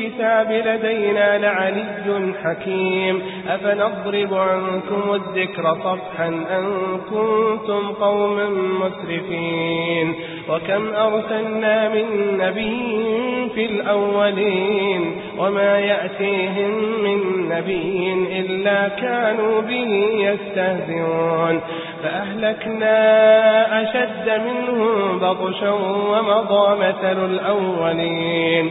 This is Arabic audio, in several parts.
الكتاب لدينا لعلي حكيم. أفنضرب عنكم الذكر صفحا أن كنتم قوما مسرفين. وكم أرسلنا من نبي في الأولين. وما يأتيهم من نبي إلا كانوا به يستهزئون. فأهلكنا أشد منهم بطشا ومضى مثل الأولين.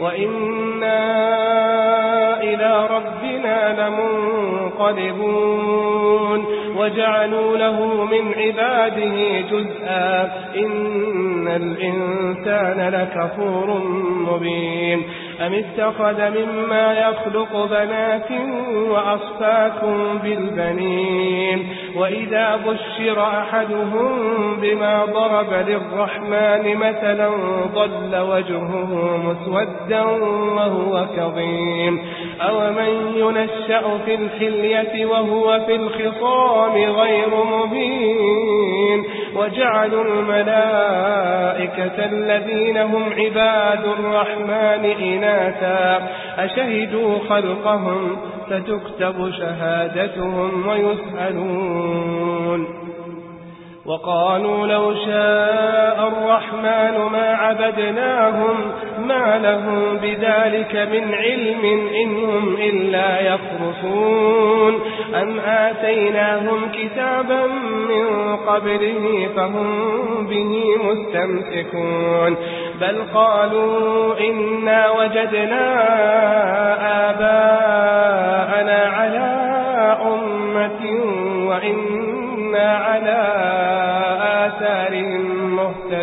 وإنا إلى ربنا لمنقلبون وجعلوا له من عباده جزءا إن الإنسان لكفور مبين أم اتخذ مما يخلق بنات وأصفاكم بالبنين وإذا بشر أحدهم بما ضرب للرحمن مثلا ضل وجهه مسودا وهو كظيم أو من ينشأ في الحلية وهو في الخصام غير مبين وجعلوا الملائكة الذين هم عباد الرحمن إناثا. أشهدوا خلقهم فتكتب شهادتهم ويسألون. وقالوا لو شاء الرحمن ما عبدناهم ما لهم بذلك من علم إنهم إلا يخرصون. أم آتيناهم كتابا من قبله فهم به مستمسكون. بل قالوا إنا وجدنا آباءنا على أمة وإنا على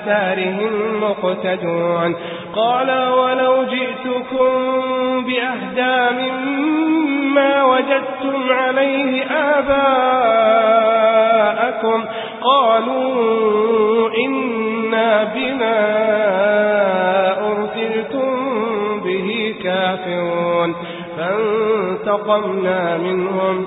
آثارهم مقتدون. قال ولو جئتكم بأهدى مما وجدتم عليه آباءكم قالوا إنا بما أرسلتم به كافرون. فانتقمنا منهم.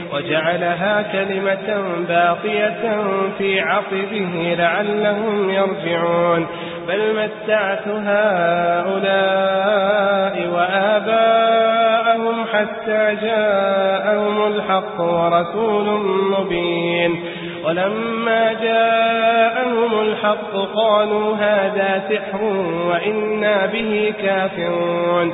وجعلها كلمة باقية في عقبه لعلهم يرجعون. بل متعت هؤلاء وآباءهم حتى جاءهم الحق ورسول مبين. ولما جاءهم الحق قالوا هذا سحر وإنا به كافرون.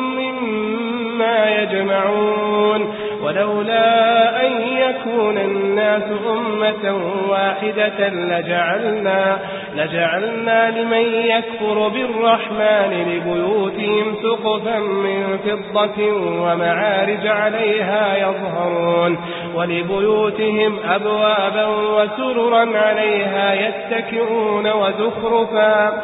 مما يجمعون. ولولا أن يكون الناس أمة واحدة لجعلنا, لجعلنا لمن يكفر بالرحمن لبيوتهم سقفا من فضة ومعارج عليها يظهرون. ولبيوتهم أبوابا وسررا عليها يتكئون وزخرفا.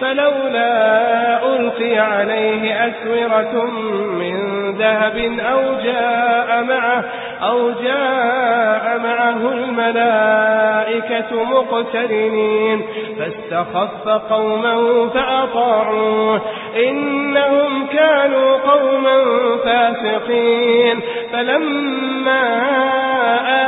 فلولا ألقي عليه أسورة من ذهب أو جاء معه أو جاء معه الملائكة مقترنين فاستخف قوما فأطاعوه إنهم كانوا قوما فاسقين. فلما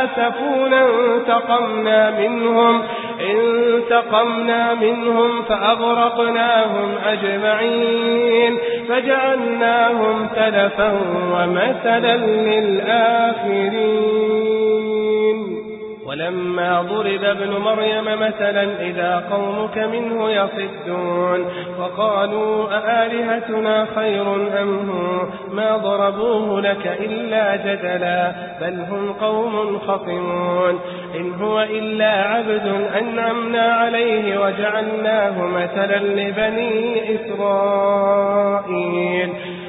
آسفونا انتقمنا منهم انتقمنا منهم فأغرقناهم أجمعين فجعلناهم تلفا ومثلا للآخرين. ولما ضرب ابن مريم مثلا إذا قومك منه يصدون. وقالوا أآلهتنا خير أم هو؟ ما ضربوه لك إلا جدلا بل هم قوم خصمون. إن هو إلا عبد أنعمنا عليه وجعلناه مثلا لبني إسرائيل.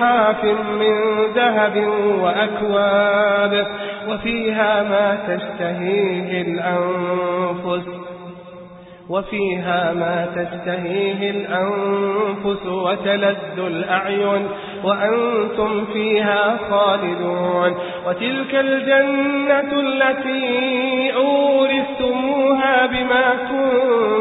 بصحاف من ذهب وأكواب وفيها ما تشتهيه الأنفس وفيها ما تشتهيه الأنفس وتلذ الأعين وأنتم فيها خالدون. وتلك الجنة التي أورثتموها بما كنتم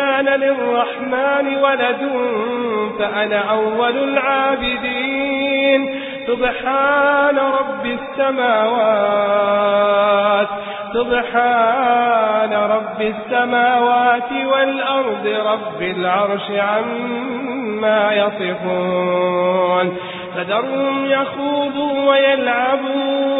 كان للرحمن ولد فأنا أول العابدين. سبحان رب السماوات سبحان رب السماوات والأرض. رب العرش عما يصفون. فذرهم يخوضوا ويلعبوا